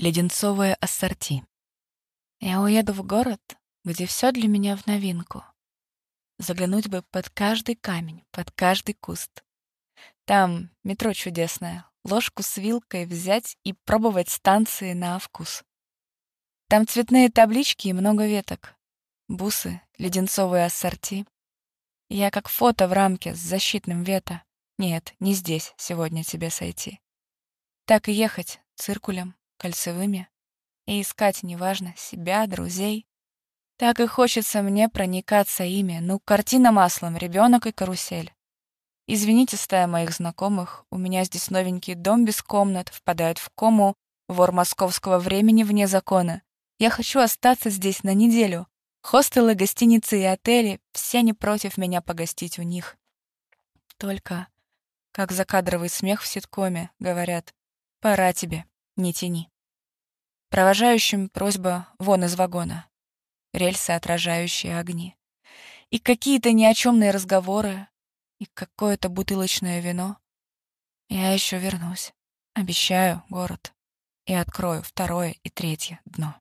Леденцовое ассорти. Я уеду в город, где все для меня в новинку. Заглянуть бы под каждый камень, под каждый куст. Там метро чудесное, ложку с вилкой взять и пробовать станции на вкус. Там цветные таблички и много веток. Бусы, леденцовые ассорти. Я как фото в рамке с защитным вето. Нет, не здесь сегодня тебе сойти. Так и ехать циркулем, кольцевыми. И искать, неважно, себя, друзей. Так и хочется мне проникаться ими. Ну, картина маслом, ребенок и карусель. Извините, стая моих знакомых, у меня здесь новенький дом без комнат, впадает в кому, вор московского времени вне закона. Я хочу остаться здесь на неделю. Хостелы, гостиницы и отели — все не против меня погостить у них. Только, как закадровый смех в ситкоме, говорят, «Пора тебе, не тяни». Провожающим просьба вон из вагона. Рельсы, отражающие огни. И какие-то ни о чёмные разговоры, и какое-то бутылочное вино. Я еще вернусь. Обещаю, город. И открою второе и третье дно.